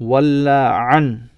ولا عن.